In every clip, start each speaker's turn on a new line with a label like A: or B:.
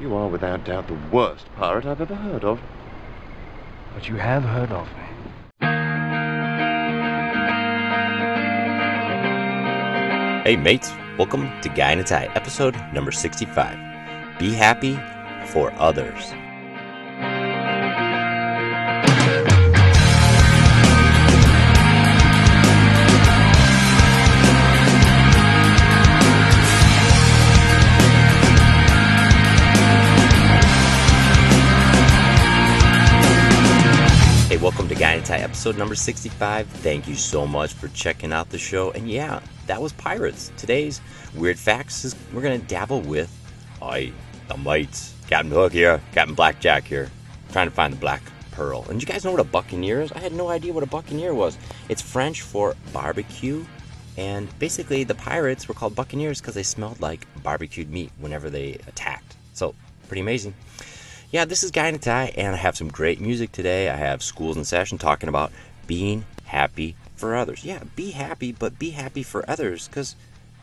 A: You are without doubt the worst pirate I've ever heard of.
B: But you have heard of me.
C: Hey mates, welcome to Guy in a Tie, episode number 65. Be happy for others. Episode number 65. Thank you so much for checking out the show. And yeah, that was Pirates. Today's Weird Facts is we're going to dabble with, I, the Mites, Captain Hook here, Captain Blackjack here, trying to find the Black Pearl. And you guys know what a buccaneer is? I had no idea what a buccaneer was. It's French for barbecue. And basically, the pirates were called buccaneers because they smelled like barbecued meat whenever they attacked. So, pretty amazing. Yeah, this is Guy in a and I have some great music today. I have Schools in Session talking about being happy for others. Yeah, be happy, but be happy for others, because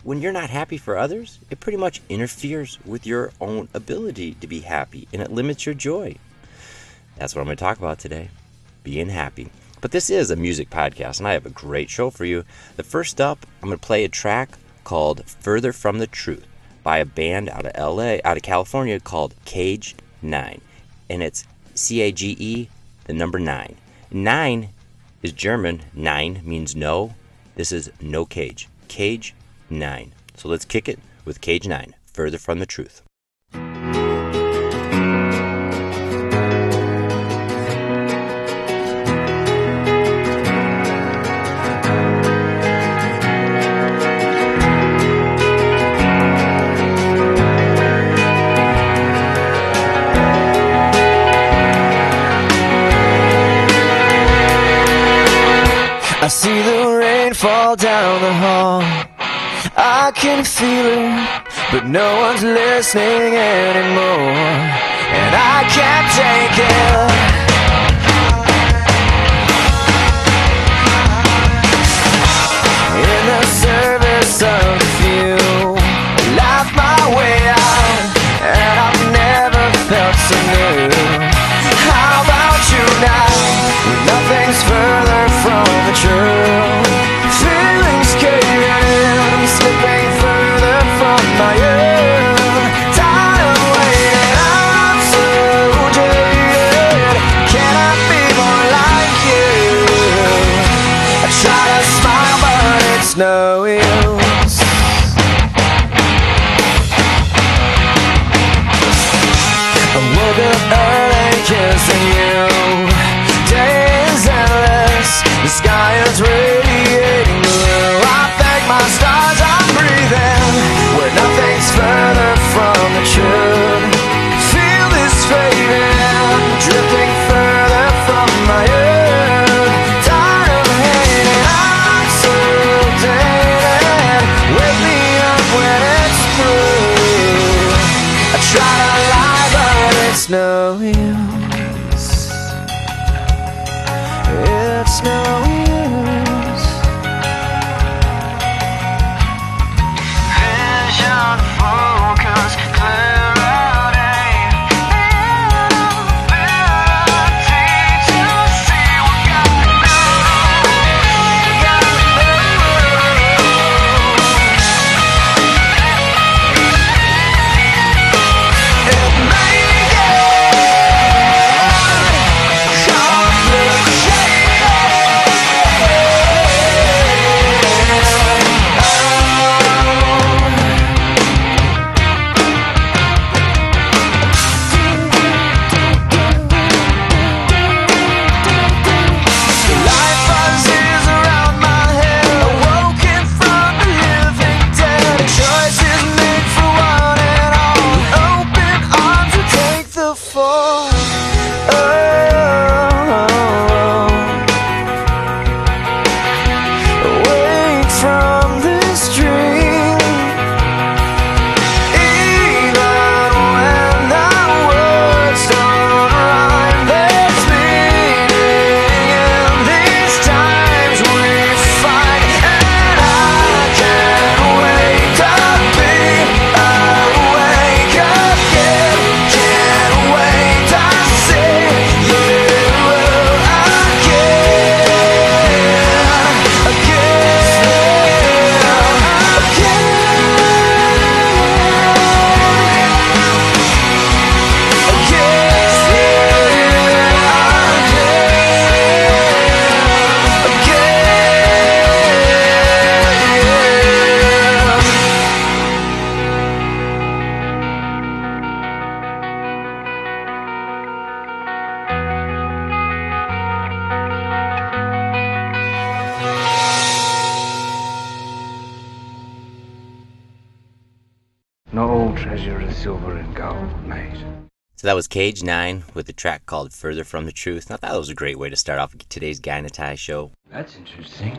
C: when you're not happy for others, it pretty much interferes with your own ability to be happy, and it limits your joy. That's what I'm going to talk about today being happy. But this is a music podcast, and I have a great show for you. The first up, I'm going to play a track called Further From the Truth by a band out of LA, out of California called Cage 9. And it's C A G E, the number 9. 9 is German. 9 means no. This is no cage. Cage 9. So let's kick it with Cage 9, Further From the Truth.
D: See the rain fall down the hall. I can feel it, but no one's listening anymore. And I can't take it. In the service of the few, laugh my way out, and I've never felt so new. So
C: that was Cage 9 with a track called Further From the Truth. And I thought that was a great way to start off today's Guy in a Tie show.
E: That's interesting.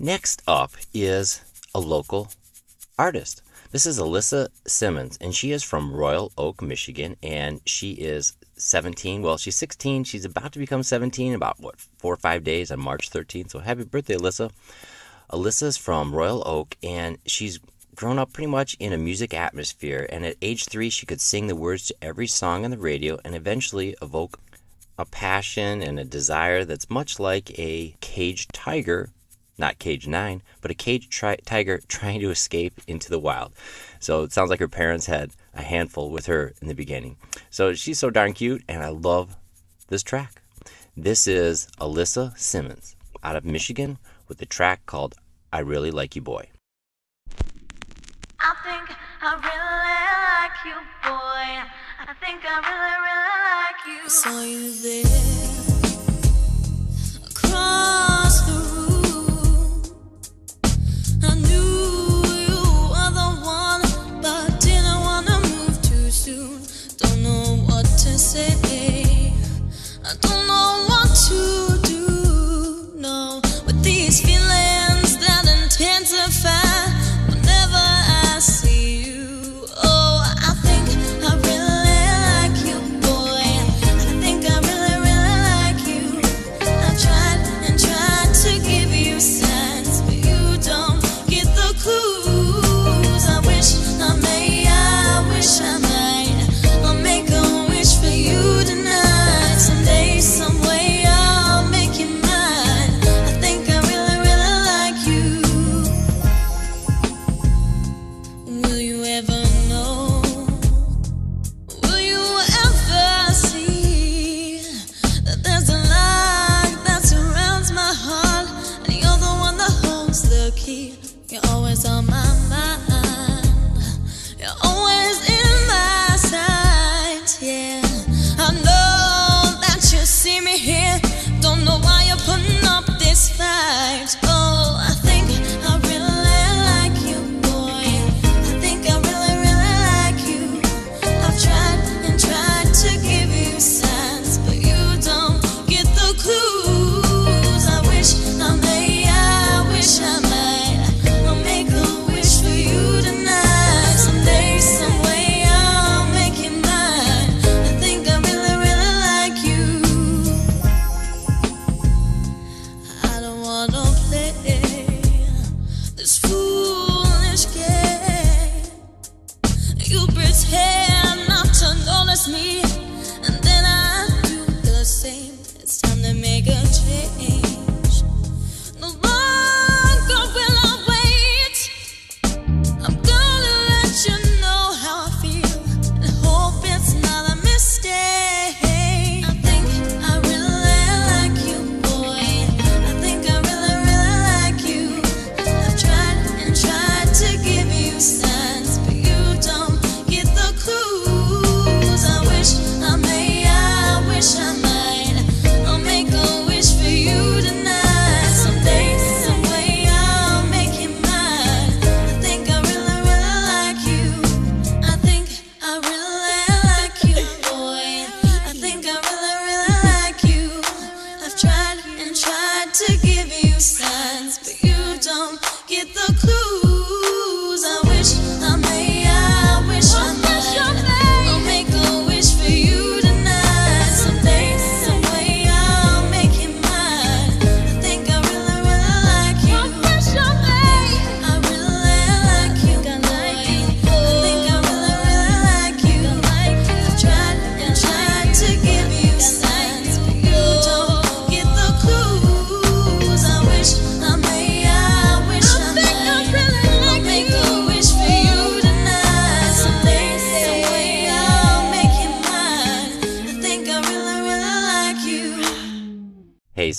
C: Next up is a local artist. This is Alyssa Simmons, and she is from Royal Oak, Michigan, and she is 17. Well, she's 16. She's about to become 17 in about, what, four or five days on March 13th. So happy birthday, Alyssa. Alyssa's from Royal Oak, and she's grown up pretty much in a music atmosphere. And at age three, she could sing the words to every song on the radio and eventually evoke a passion and a desire that's much like a caged tiger not cage nine, but a caged tri- tiger trying to escape into the wild. So it sounds like her parents had a handful with her in the beginning. So she's so darn cute, and I love this track. This is Alyssa Simmons out of Michigan with the track called I Really Like You Boy.
F: I think I really like you, boy. I think I really, really like you.
G: saw you there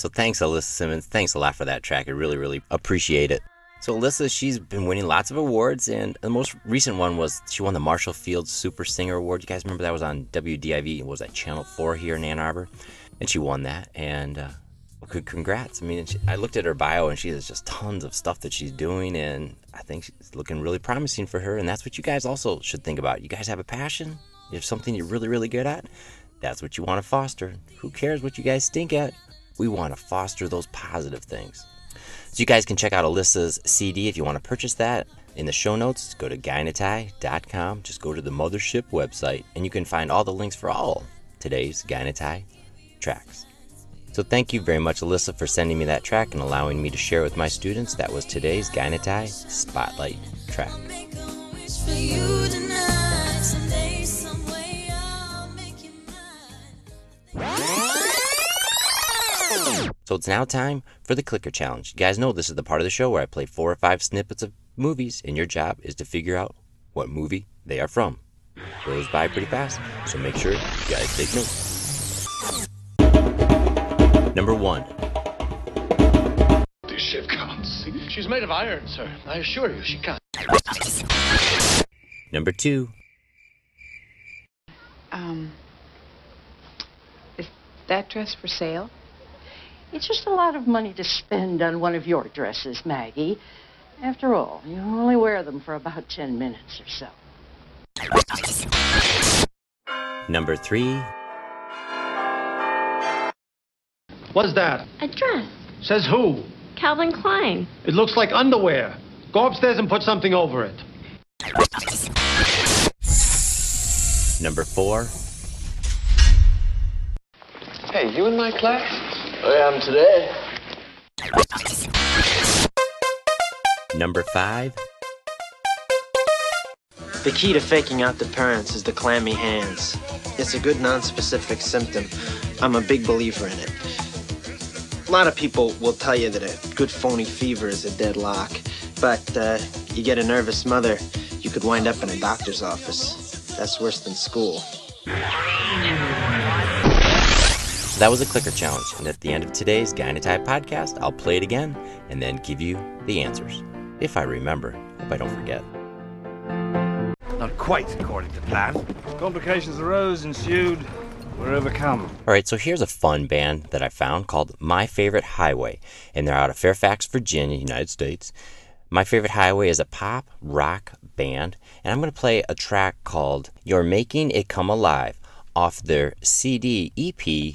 C: so thanks, Alyssa Simmons. Thanks a lot for that track. I really, really appreciate it. So Alyssa, she's been winning lots of awards, and the most recent one was she won the Marshall Fields Super Singer Award. You guys remember that was on WDIV? It was at Channel 4 here in Ann Arbor, and she won that. And uh, congrats. I mean, she, I looked at her bio and she has just tons of stuff that she's doing, and I think she's looking really promising for her. And that's what you guys also should think about. You guys have a passion, you have something you're really, really good at. That's what you want to foster. Who cares what you guys stink at? We want to foster those positive things. So you guys can check out Alyssa's CD if you want to purchase that. In the show notes, go to guyinatie.com. Just go to the mothership website, and you can find all the links for all today's Tie tracks. So thank you very much, Alyssa, for sending me that track and allowing me to share with my students. That was today's Tie Spotlight track. So it's now time for the clicker challenge. You guys know this is the part of the show where I play four or five snippets of movies, and your job is to figure out what movie they are from. It Goes by pretty fast, so make sure you guys take notes. Number one,
H: This ship can't sink. She's made of iron, sir. I assure you, she can't.
C: number two,
I: Um, is that dress for sale? It's just a lot of money to spend on one of your dresses, Maggie. After all, you only wear them for about ten minutes or so.
C: number three,
H: What's that?
J: A dress.
H: Says who?
J: Calvin Klein.
H: It looks like underwear. Go upstairs and put something over it.
C: number four,
H: Hey, you in my class?
K: I am today.
C: number five,
K: The key to faking out the parents is the clammy hands. It's a good non-specific symptom. I'm a big believer in it. A lot of people will tell you that a good phony fever is a deadlock, but uh, you get a nervous mother, you could wind up in a doctor's office. That's worse than school.
C: So that was a clicker challenge. And at the end of today's in podcast, I'll play it again and then give you the answers. If I remember. Hope I don't forget.
E: Not quite according to plan. Complications arose, ensued. We're overcome.
C: All right, so here's a fun band that I found called My Favorite Highway, and they're out of Fairfax, Virginia, United States. My Favorite Highway is a pop rock band, and I'm going to play a track called You're Making It Come Alive off their CD EP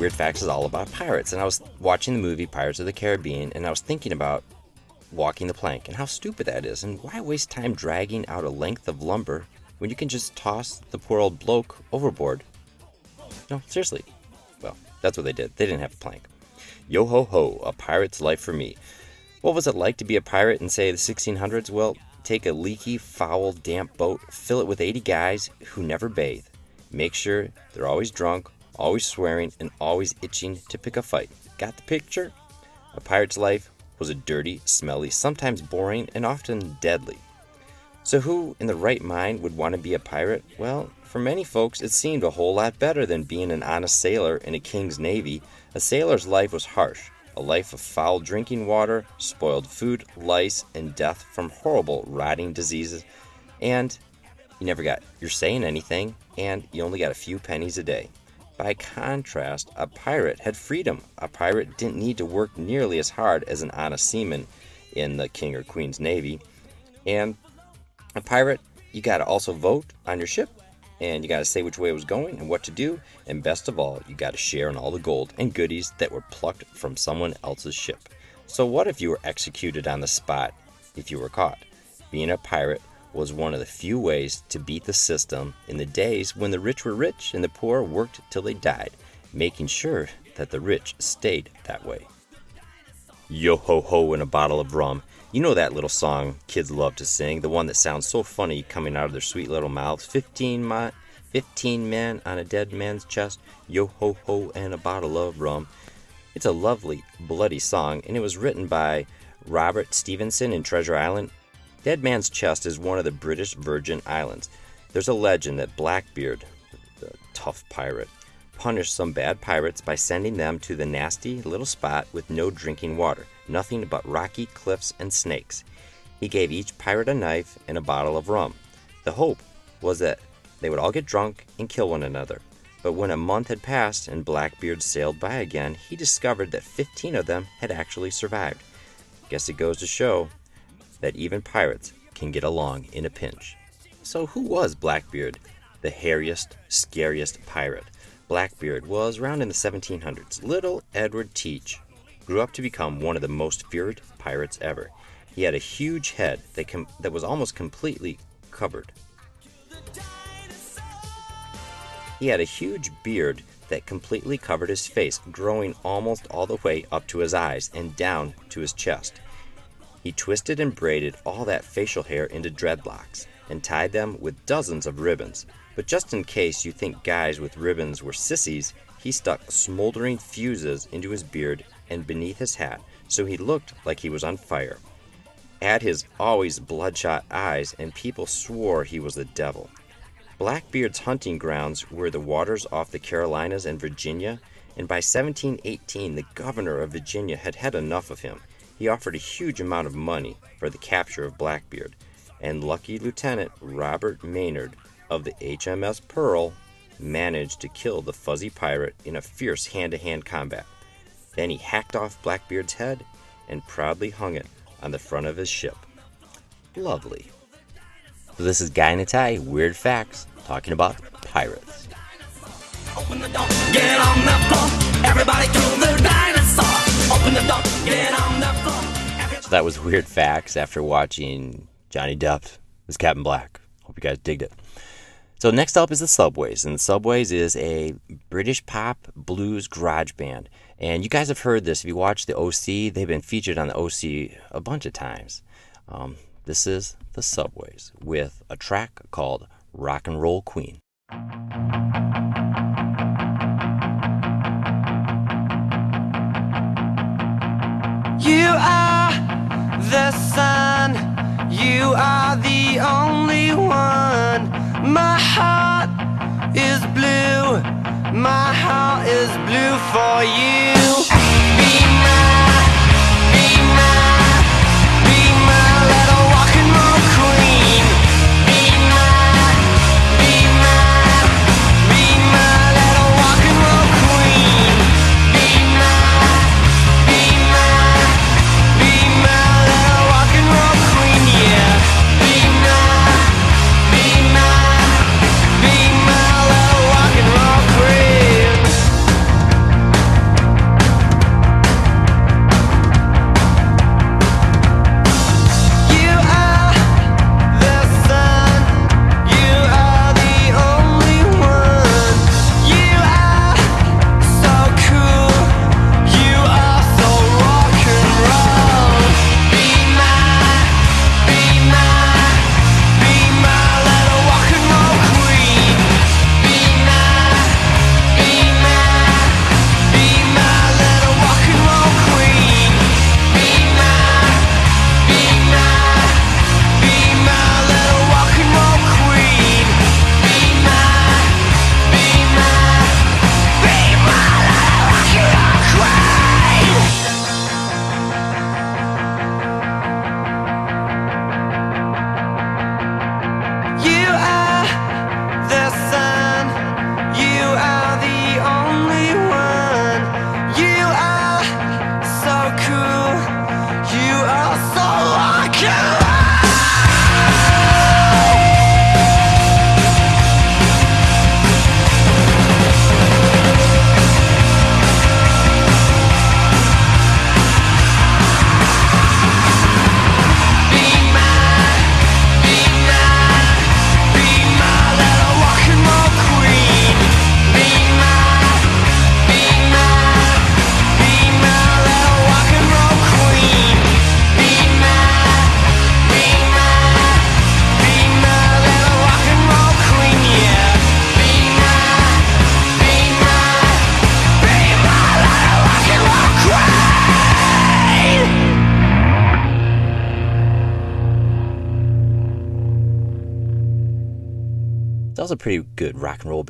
C: weird facts is all about pirates, and I was watching the movie Pirates of the Caribbean, and I was thinking about walking the plank and how stupid that is, and why waste time dragging out a length of lumber when you can just toss the poor old bloke overboard? No, seriously. Well, that's what they did. They didn't have a plank. Yo ho ho, a pirate's life for me. What was it like to be a pirate in, say, the 1600s? Well, take a leaky, foul, damp boat, fill it with 80 guys who never bathe. Make sure they're always drunk, always swearing, and always itching to pick a fight. Got the picture? A pirate's life was a dirty, smelly, sometimes boring, and often deadly. So, who in the right mind would want to be a pirate? Well, for many folks, it seemed a whole lot better than being an honest sailor in a king's navy. A sailor's life was harsh a life of foul drinking water, spoiled food, lice, and death from horrible rotting diseases. And you never got your say in anything, and you only got a few pennies a day. By contrast, a pirate had freedom. A pirate didn't need to work nearly as hard as an honest seaman in the king or queen's navy. And a pirate, you got to also vote on your ship, and you got to say which way it was going and what to do. And best of all, you got to share in all the gold and goodies that were plucked from someone else's ship. So, what if you were executed on the spot if you were caught? Being a pirate was one of the few ways to beat the system in the days when the rich were rich and the poor worked till they died, making sure that the rich stayed that way. Yo ho ho and a bottle of rum. You know that little song kids love to sing, the one that sounds so funny coming out of their sweet little mouths. 15 mi- 15 men on a dead man's chest. Yo ho ho and a bottle of rum. It's a lovely, bloody song, and it was written by Robert Stevenson in Treasure Island. Dead Man's Chest is one of the British Virgin Islands. There's a legend that Blackbeard, the tough pirate, punished some bad pirates by sending them to the nasty little spot with no drinking water, nothing but rocky cliffs and snakes. He gave each pirate a knife and a bottle of rum. The hope was that they would all get drunk and kill one another. But when a month had passed and Blackbeard sailed by again, he discovered that 15 of them had actually survived. Guess it goes to show that even pirates can get along in a pinch. So, who was Blackbeard, the hairiest, scariest pirate? Blackbeard was around in the 1700s. Little Edward Teach grew up to become one of the most feared pirates ever. He had a huge head that, com- that was almost completely covered. He had a huge beard that completely covered his face, growing almost all the way up to his eyes and down to his chest. He twisted and braided all that facial hair into dreadlocks and tied them with dozens of ribbons. But just in case you think guys with ribbons were sissies, he stuck smoldering fuses into his beard and beneath his hat so he looked like he was on fire. Add his always bloodshot eyes, and people swore he was the devil. Blackbeard's hunting grounds were the waters off the Carolinas and Virginia, and by 1718 the governor of Virginia had had enough of him. He offered a huge amount of money for the capture of Blackbeard, and lucky Lieutenant Robert Maynard of the HMS Pearl managed to kill the fuzzy pirate in a fierce hand to hand combat. Then he hacked off Blackbeard's head and proudly hung it on the front of his ship. Lovely. So this is Guy Tie, Weird Facts, talking about pirates.
J: Open the door, get on the floor. Everybody to the dinosaur. Open the door, get on the floor.
C: That was Weird Facts after watching Johnny Depp as Captain Black. Hope you guys digged it. So next up is the Subways, and the Subways is a British pop blues garage band. And you guys have heard this. If you watch the OC, they've been featured on the OC a bunch of times. Um, this is the Subways with a track called Rock and Roll Queen.
L: You are the sun. You are the only one. My heart is blue. My heart is blue for you.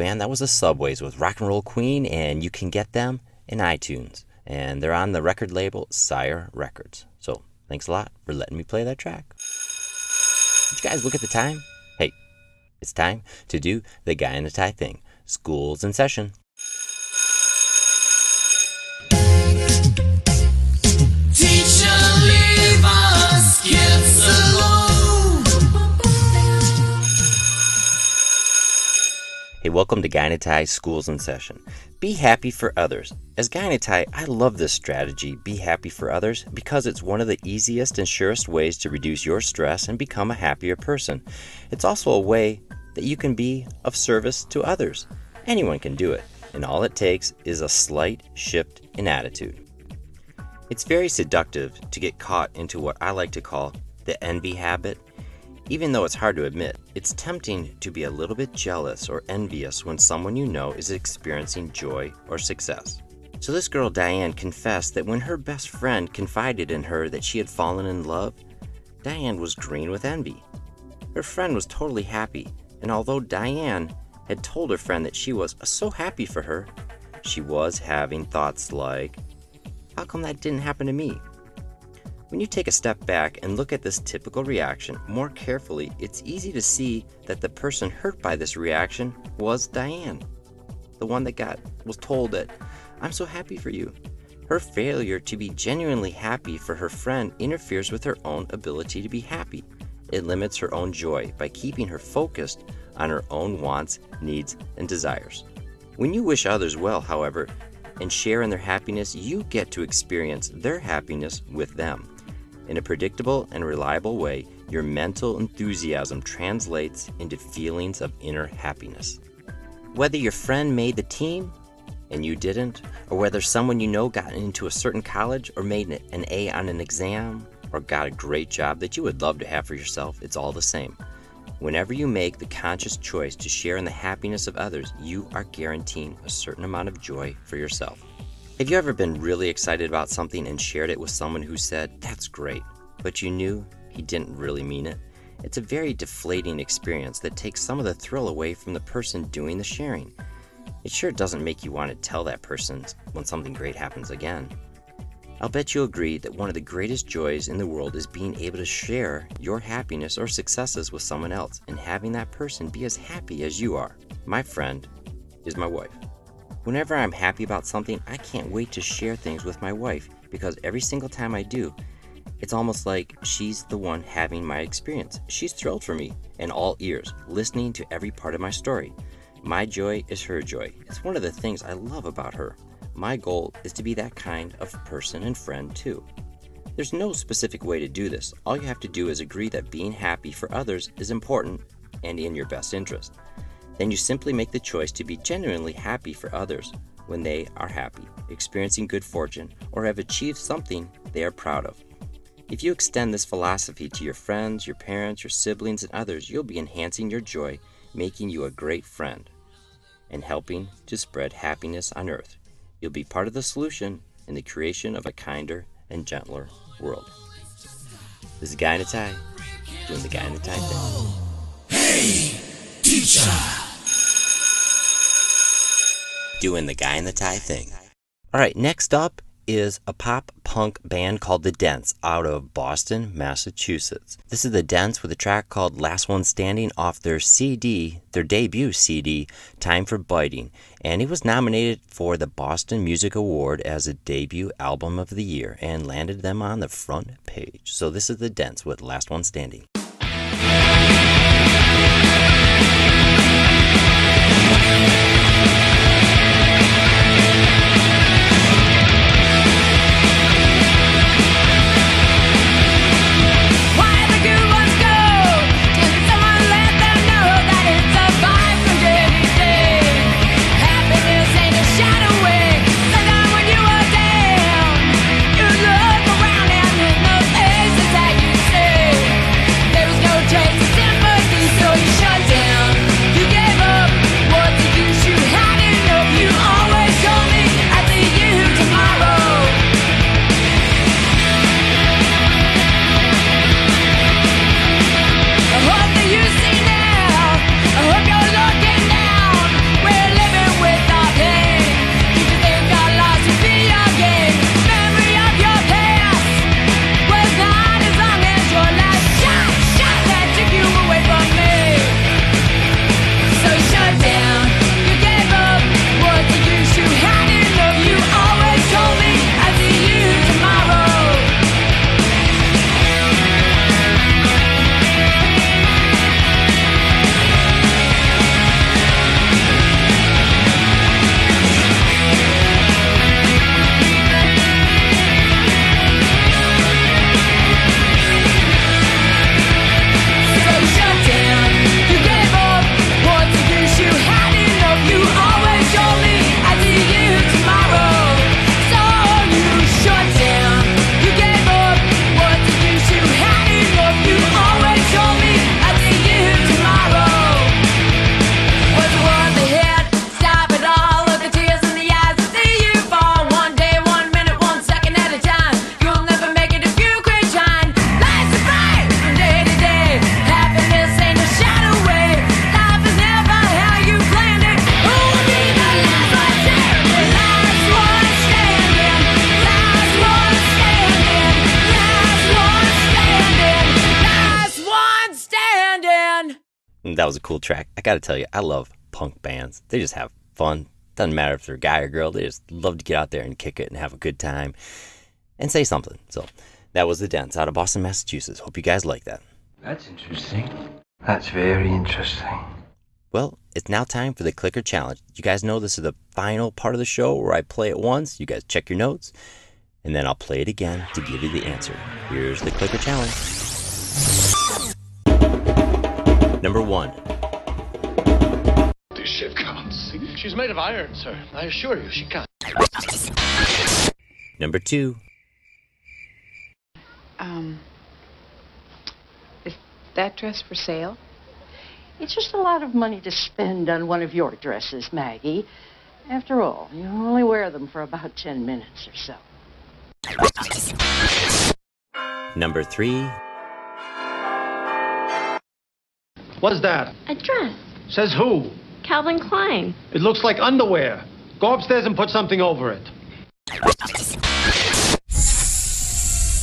C: Band. That was the Subways with Rock and Roll Queen, and you can get them in iTunes. And they're on the record label Sire Records. So thanks a lot for letting me play that track. Did you guys look at the time? Hey, it's time to do the guy in the tie thing. School's in session.
J: Teacher, leave us
C: welcome to in Schools in Session. Be happy for others. As in I love this strategy, be happy for others, because it's one of the easiest and surest ways to reduce your stress and become a happier person. It's also a way that you can be of service to others. Anyone can do it, and all it takes is a slight shift in attitude. It's very seductive to get caught into what I like to call the envy habit. Even though it's hard to admit, it's tempting to be a little bit jealous or envious when someone you know is experiencing joy or success. So, this girl Diane confessed that when her best friend confided in her that she had fallen in love, Diane was green with envy. Her friend was totally happy, and although Diane had told her friend that she was so happy for her, she was having thoughts like, How come that didn't happen to me? When you take a step back and look at this typical reaction more carefully, it's easy to see that the person hurt by this reaction was Diane. The one that got was told that I'm so happy for you. Her failure to be genuinely happy for her friend interferes with her own ability to be happy. It limits her own joy by keeping her focused on her own wants, needs, and desires. When you wish others well, however, and share in their happiness, you get to experience their happiness with them. In a predictable and reliable way, your mental enthusiasm translates into feelings of inner happiness. Whether your friend made the team and you didn't, or whether someone you know got into a certain college or made an A on an exam or got a great job that you would love to have for yourself, it's all the same. Whenever you make the conscious choice to share in the happiness of others, you are guaranteeing a certain amount of joy for yourself. Have you ever been really excited about something and shared it with someone who said, That's great, but you knew he didn't really mean it? It's a very deflating experience that takes some of the thrill away from the person doing the sharing. It sure doesn't make you want to tell that person when something great happens again. I'll bet you'll agree that one of the greatest joys in the world is being able to share your happiness or successes with someone else and having that person be as happy as you are. My friend is my wife. Whenever I'm happy about something, I can't wait to share things with my wife because every single time I do, it's almost like she's the one having my experience. She's thrilled for me and all ears, listening to every part of my story. My joy is her joy. It's one of the things I love about her. My goal is to be that kind of person and friend too. There's no specific way to do this. All you have to do is agree that being happy for others is important and in your best interest. Then you simply make the choice to be genuinely happy for others when they are happy, experiencing good fortune, or have achieved something they are proud of. If you extend this philosophy to your friends, your parents, your siblings, and others, you'll be enhancing your joy, making you a great friend, and helping to spread happiness on earth. You'll be part of the solution in the creation of a kinder and gentler world. This is Guy in a Tie, doing the Guy in a Tie thing.
J: Hey, teacher.
C: Doing the Guy in the Tie thing. All right, next up is a pop punk band called The Dents out of Boston, Massachusetts. This is The Dents with a track called Last One Standing off their CD, their debut CD, Time for Biting, and it was nominated for the Boston Music Award as a debut album of the year and landed them on the front page. So this is The Dents with Last One Standing.
G: That was a
C: cool track. I gotta tell you, I love punk bands. They just have fun. Doesn't matter if they're a guy or girl, they just love to get out there and kick it and have a good time and say something. So that was The Dents out of Boston, Massachusetts. Hope you guys like that.
M: That's interesting. That's very interesting.
C: Well, it's now time for the clicker challenge. You guys know this is the final part of the show where I play it once. You guys check your notes, and then I'll play it again to give you the answer. Here's the clicker challenge. Number one.
H: This ship can't sink. She's made of iron, sir. I assure you, she can't.
C: Number two.
I: Um, is that dress for sale? It's just a lot of money to spend on one of your dresses, Maggie. After all, you only wear them for about ten minutes or so.
C: Number three.
M: What's that?
N: A dress.
M: Says who?
N: Calvin Klein.
M: It looks like underwear. Go upstairs and put something over it.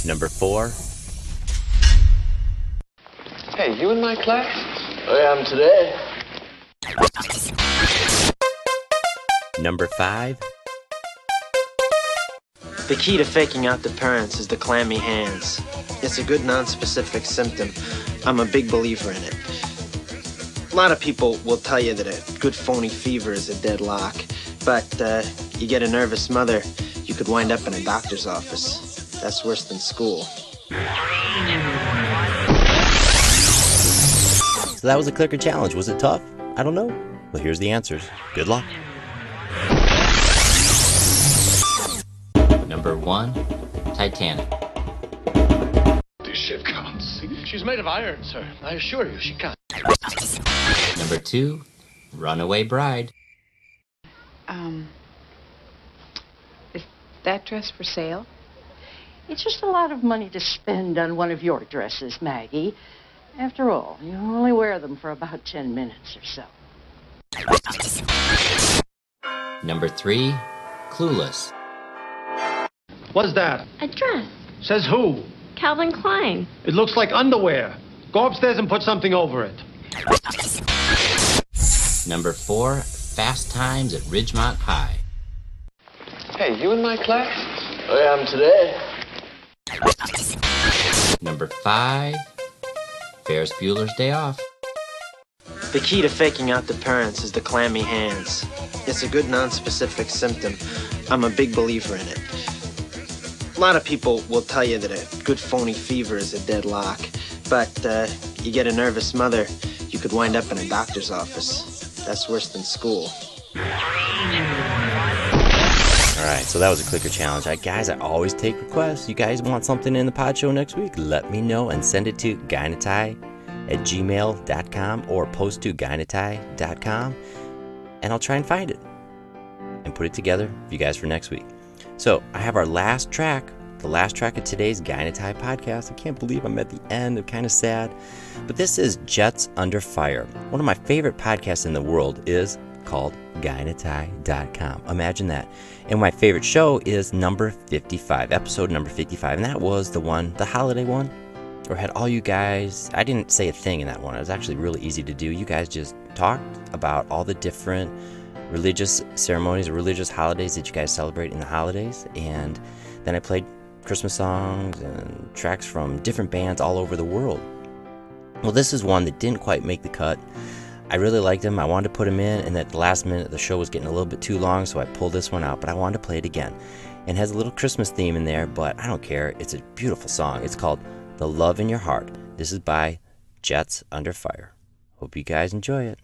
C: Number four.
H: Hey, you in my class? Oh, I am today.
C: Number five.
K: The key to faking out the parents is the clammy hands. It's a good non-specific symptom. I'm a big believer in it. A lot of people will tell you that a good phony fever is a deadlock, but uh, you get a nervous mother, you could wind up in a doctor's office. That's worse than school.
C: So that was a clicker challenge. Was it tough? I don't know. Well, here's the answers. Good luck.
O: Number one, Titanic.
H: This ship can't sink. She's made of iron, sir. I assure you, she can't.
O: Number two, Runaway Bride.
I: Um, is that dress for sale? It's just a lot of money to spend on one of your dresses, Maggie. After all, you only wear them for about ten minutes or so.
O: Number three, Clueless.
M: What's that?
N: A dress.
M: Says who?
N: Calvin Klein.
M: It looks like underwear. Go upstairs and put something over it.
O: Number four, Fast Times at Ridgemont High.
H: Hey, you in my class? I am today.
O: Number five, Ferris Bueller's Day Off.
K: The key to faking out the parents is the clammy hands. It's a good non-specific symptom. I'm a big believer in it. A lot of people will tell you that a good phony fever is a deadlock, but uh, you get a nervous mother, you could wind up in a doctor's office. That's worse than school.
C: All right, so that was a clicker challenge. I, guys, I always take requests. You guys want something in the pod show next week? Let me know and send it to guyinatie at gmail.com or post to guyinatie.com and I'll try and find it and put it together for you guys for next week. So I have our last track, the last track of today's Guy in a Tie podcast. I can't believe I'm at the end. I'm kind of sad. But this is Jets Under Fire. One of my favorite podcasts in the world is called guyinatie.com. Imagine that. And my favorite show is number 55, episode number 55. And that was the one, the holiday one, or had all you guys. I didn't say a thing in that one. It was actually really easy to do. You guys just talked about all the different religious ceremonies or religious holidays that you guys celebrate in the holidays. And then I played Christmas songs and tracks from different bands all over the world. Well, this is one that didn't quite make the cut. I really liked him. I wanted to put him in, and at the last minute, the show was getting a little bit too long, so I pulled this one out. But I wanted to play it again. And it has a little Christmas theme in there, but I don't care. It's a beautiful song. It's called The Love in Your Heart. This is by Jets Under Fire. Hope you guys enjoy it.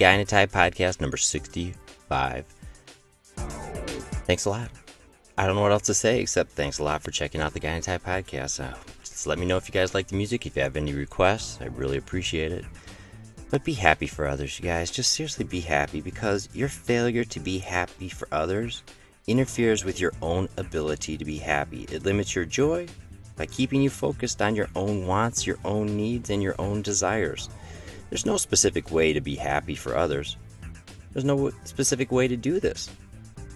C: Guy in a Tie podcast, number 65. Thanks a lot. I don't know what else to say except thanks a lot for checking out the Guy in a Tie podcast. Uh, just let me know if you guys like the music, if you have any requests. I really appreciate it. But be happy for others, you guys. Just seriously be happy because your failure to be happy for others interferes with your own ability to be happy. It limits your joy by keeping you focused on your own wants, your own needs, and your own desires. There's no specific way to be happy for others. There's no specific way to do this.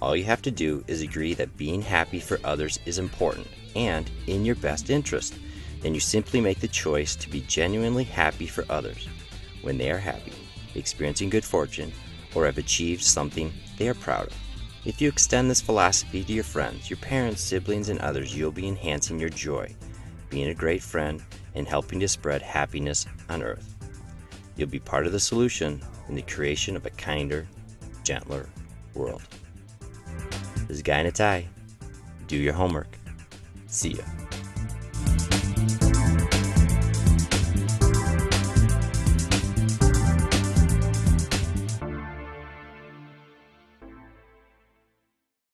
C: All you have to do is agree that being happy for others is important and in your best interest. Then you simply make the choice to be genuinely happy for others when they are happy, experiencing good fortune, or have achieved something they are proud of. If you extend this philosophy to your friends, your parents, siblings, and others, you'll be enhancing your joy, being a great friend, and helping to spread happiness on earth. You'll be part of the solution in the creation of a kinder, gentler world. This is Guy in a Tie. Do your homework. See ya.